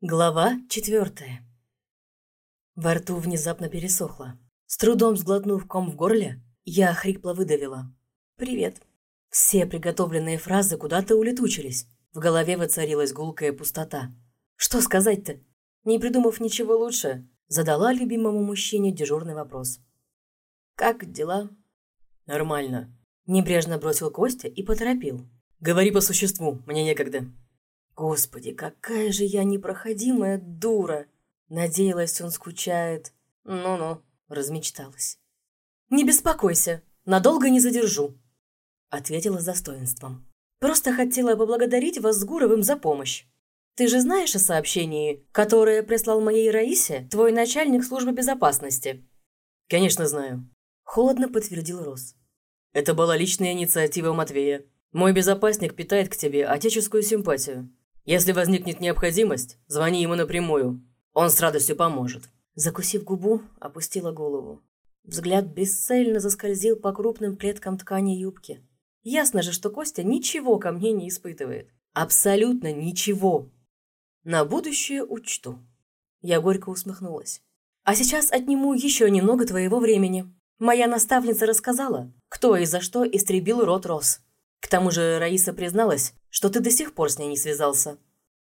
Глава четвертая. Во рту внезапно пересохло. С трудом сглотнув ком в горле, я хрипло выдавила. «Привет». Все приготовленные фразы куда-то улетучились. В голове воцарилась гулкая пустота. Что сказать-то? Не придумав ничего лучше, задала любимому мужчине дежурный вопрос. «Как дела?» «Нормально», – небрежно бросил Костя и поторопил. «Говори по существу, мне некогда». Господи, какая же я непроходимая дура! Надеялась, он скучает. Ну-ну, размечталась. «Не беспокойся, надолго не задержу», — ответила с достоинством. «Просто хотела поблагодарить вас с Гуровым за помощь. Ты же знаешь о сообщении, которое прислал моей Раисе твой начальник службы безопасности?» «Конечно знаю», — холодно подтвердил Рос. «Это была личная инициатива Матвея. Мой безопасник питает к тебе отеческую симпатию. Если возникнет необходимость, звони ему напрямую. Он с радостью поможет». Закусив губу, опустила голову. Взгляд бесцельно заскользил по крупным клеткам ткани юбки. Ясно же, что Костя ничего ко мне не испытывает. Абсолютно ничего. На будущее учту. Я горько усмехнулась. А сейчас отниму еще немного твоего времени. Моя наставница рассказала, кто и за что истребил род Рос. К тому же Раиса призналась, что ты до сих пор с ней не связался».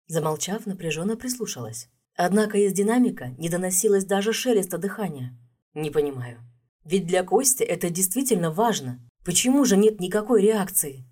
Замолчав, напряженно прислушалась. Однако из динамика не доносилось даже шелеста дыхания. «Не понимаю. Ведь для Кости это действительно важно. Почему же нет никакой реакции?»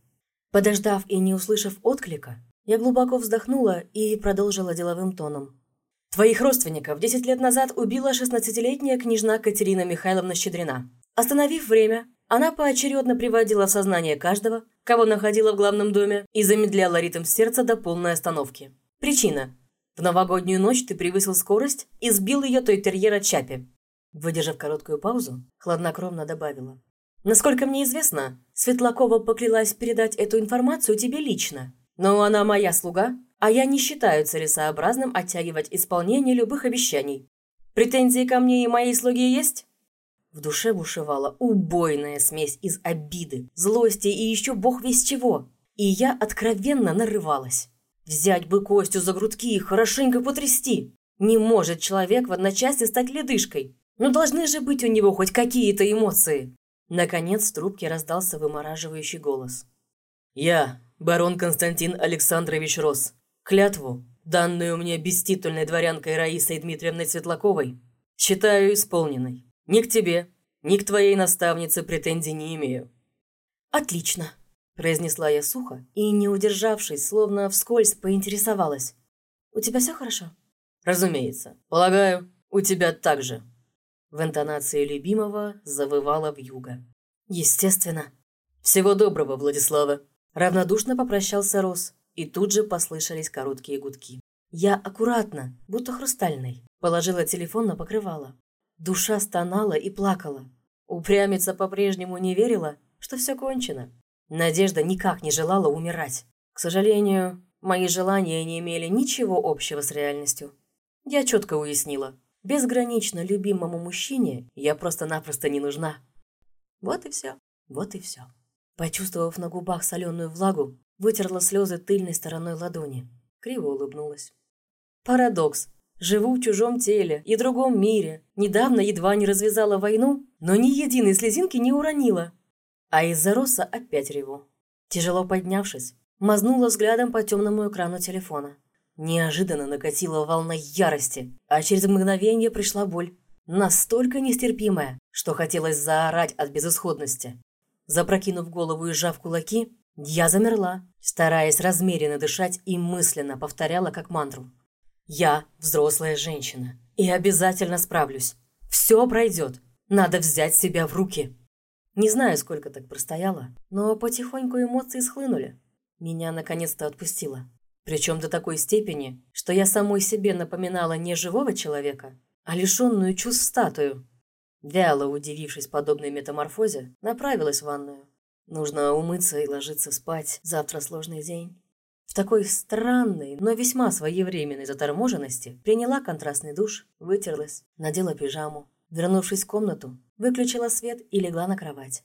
Подождав и не услышав отклика, я глубоко вздохнула и продолжила деловым тоном. «Твоих родственников 10 лет назад убила 16-летняя княжна Катерина Михайловна Щедрина. Остановив время, она поочередно приводила в сознание каждого, кого находила в главном доме, и замедляла ритм сердца до полной остановки. Причина. В новогоднюю ночь ты превысил скорость и сбил ее той терьера Чапи. Выдержав короткую паузу, хладнокровно добавила. Насколько мне известно, Светлакова поклялась передать эту информацию тебе лично. Но она моя слуга, а я не считаю целесообразным оттягивать исполнение любых обещаний. Претензии ко мне и моей слуге есть? В душе бушевала убойная смесь из обиды, злости и еще бог весь чего. И я откровенно нарывалась. Взять бы Костю за грудки и хорошенько потрясти. Не может человек в одночасье стать ледышкой. Но должны же быть у него хоть какие-то эмоции. Наконец в трубке раздался вымораживающий голос. «Я, барон Константин Александрович Рос, клятву, данную мне беститульной дворянкой Раисой Дмитриевной Светлаковой, считаю исполненной. Ни к тебе, ни к твоей наставнице претензий не имею». «Отлично», – произнесла я сухо и, не удержавшись, словно вскользь поинтересовалась. «У тебя все хорошо?» «Разумеется. Полагаю, у тебя так же». В интонации любимого завывала вьюга. «Естественно». «Всего доброго, Владислава». Равнодушно попрощался Рос, и тут же послышались короткие гудки. Я аккуратно, будто хрустальной, положила телефон на покрывало. Душа стонала и плакала. Упрямица по-прежнему не верила, что все кончено. Надежда никак не желала умирать. К сожалению, мои желания не имели ничего общего с реальностью. Я четко уяснила. Безгранично любимому мужчине я просто-напросто не нужна. Вот и все. Вот и все. Почувствовав на губах соленую влагу, вытерла слезы тыльной стороной ладони. Криво улыбнулась. Парадокс. Живу в чужом теле и другом мире. Недавно едва не развязала войну, но ни единой слезинки не уронила. А из-за роса опять реву. Тяжело поднявшись, мазнула взглядом по темному экрану телефона. Неожиданно накатила волна ярости, а через мгновение пришла боль. Настолько нестерпимая, что хотелось заорать от безысходности. Запрокинув голову и сжав кулаки, я замерла, стараясь размеренно дышать и мысленно повторяла как мантру. Я взрослая женщина и обязательно справлюсь. Все пройдет. Надо взять себя в руки. Не знаю, сколько так простояла, но потихоньку эмоции схлынули. Меня наконец-то отпустило. Причем до такой степени, что я самой себе напоминала не живого человека, а лишенную чувств статую. Вяло удивившись подобной метаморфозе, направилась в ванную. Нужно умыться и ложиться спать. Завтра сложный день. В такой странной, но весьма своевременной заторможенности приняла контрастный душ, вытерлась, надела пижаму. Вернувшись в комнату, выключила свет и легла на кровать.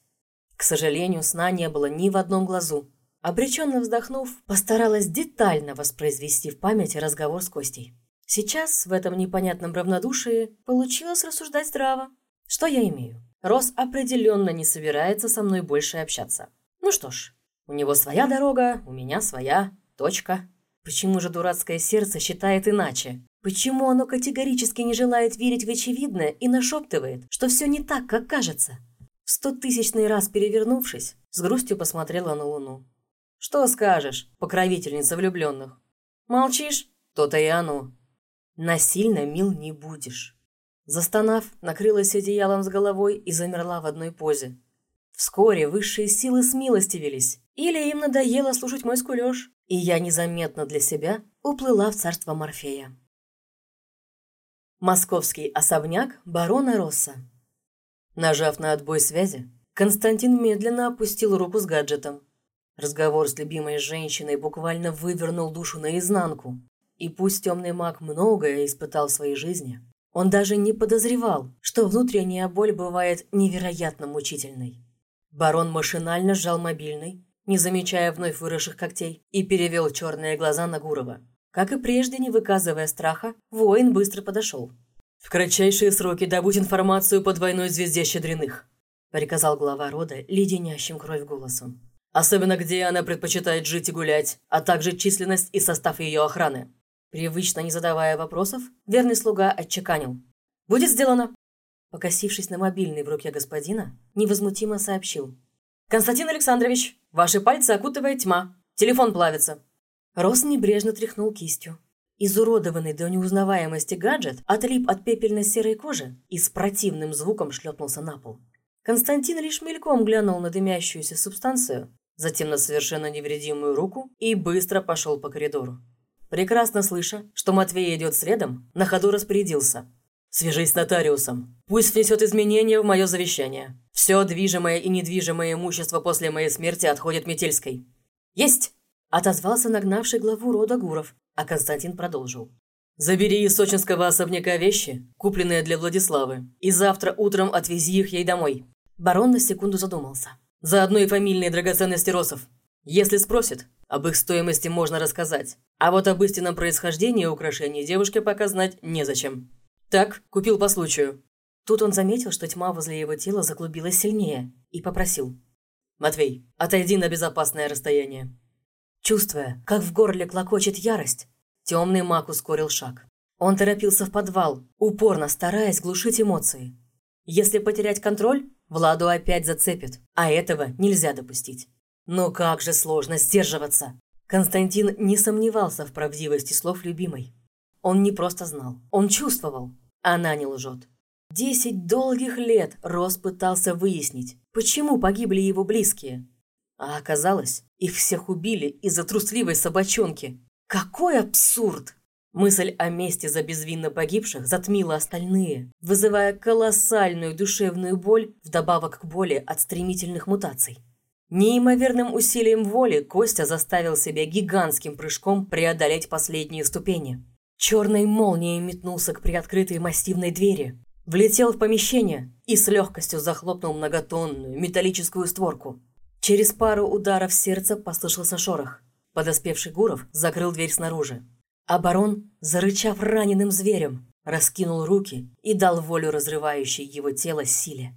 К сожалению, сна не было ни в одном глазу. Обреченно вздохнув, постаралась детально воспроизвести в памяти разговор с Костей. Сейчас в этом непонятном равнодушии получилось рассуждать здраво. Что я имею? Рос определенно не собирается со мной больше общаться. Ну что ж, у него своя дорога, у меня своя. Точка. Почему же дурацкое сердце считает иначе? Почему оно категорически не желает верить в очевидное и нашептывает, что все не так, как кажется? В стотысячный раз перевернувшись, с грустью посмотрела на Луну. «Что скажешь, покровительница влюбленных?» «Молчишь? То-то и оно. Насильно мил не будешь». Застонав, накрылась одеялом с головой и замерла в одной позе. Вскоре высшие силы смилостивились, или им надоело слушать мой скулёж, и я незаметно для себя уплыла в царство Морфея. Московский особняк барона Росса. Нажав на отбой связи, Константин медленно опустил руку с гаджетом. Разговор с любимой женщиной буквально вывернул душу наизнанку. И пусть темный маг многое испытал в своей жизни, он даже не подозревал, что внутренняя боль бывает невероятно мучительной. Барон машинально сжал мобильный, не замечая вновь выросших когтей, и перевел черные глаза на Гурова. Как и прежде, не выказывая страха, воин быстро подошел. «В кратчайшие сроки добудь информацию по двойной звезде Щедриных», приказал глава рода леденящим кровь голосом. «Особенно, где она предпочитает жить и гулять, а также численность и состав ее охраны». Привычно не задавая вопросов, верный слуга отчеканил. «Будет сделано!» Покосившись на мобильный в руке господина, невозмутимо сообщил. «Константин Александрович, ваши пальцы окутывает тьма. Телефон плавится. Рос небрежно тряхнул кистью. Изуродованный до неузнаваемости гаджет отлип от пепельно-серой кожи и с противным звуком шлепнулся на пол. Константин лишь мельком глянул на дымящуюся субстанцию, затем на совершенно невредимую руку и быстро пошел по коридору. Прекрасно слыша, что Матвей идет следом, на ходу распорядился. «Свяжись с нотариусом. Пусть внесет изменения в мое завещание. Все движимое и недвижимое имущество после моей смерти отходит Метельской». «Есть!» Отозвался нагнавший главу рода Гуров, а Константин продолжил. «Забери из сочинского особняка вещи, купленные для Владиславы, и завтра утром отвези их ей домой». Барон на секунду задумался. «Заодно и фамильные драгоценности Росов. Если спросит, об их стоимости можно рассказать. А вот об истинном происхождении украшений девушке пока знать незачем. Так, купил по случаю». Тут он заметил, что тьма возле его тела заклубилась сильнее, и попросил. «Матвей, отойди на безопасное расстояние». Чувствуя, как в горле клокочет ярость, темный маг ускорил шаг. Он торопился в подвал, упорно стараясь глушить эмоции. Если потерять контроль, Владу опять зацепит, а этого нельзя допустить. Но как же сложно сдерживаться. Константин не сомневался в правдивости слов любимой. Он не просто знал, он чувствовал. Она не лжет. Десять долгих лет Рос пытался выяснить, почему погибли его близкие. А оказалось, их всех убили из-за трусливой собачонки. Какой абсурд! Мысль о мести за безвинно погибших затмила остальные, вызывая колоссальную душевную боль вдобавок к боли от стремительных мутаций. Неимоверным усилием воли Костя заставил себя гигантским прыжком преодолеть последние ступени. Черной молнией метнулся к приоткрытой массивной двери, влетел в помещение и с легкостью захлопнул многотонную металлическую створку. Через пару ударов сердца послышался шорох. Подоспевший Гуров закрыл дверь снаружи. А барон, зарычав раненым зверем, раскинул руки и дал волю разрывающей его тело силе.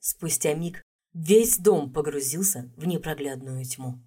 Спустя миг весь дом погрузился в непроглядную тьму.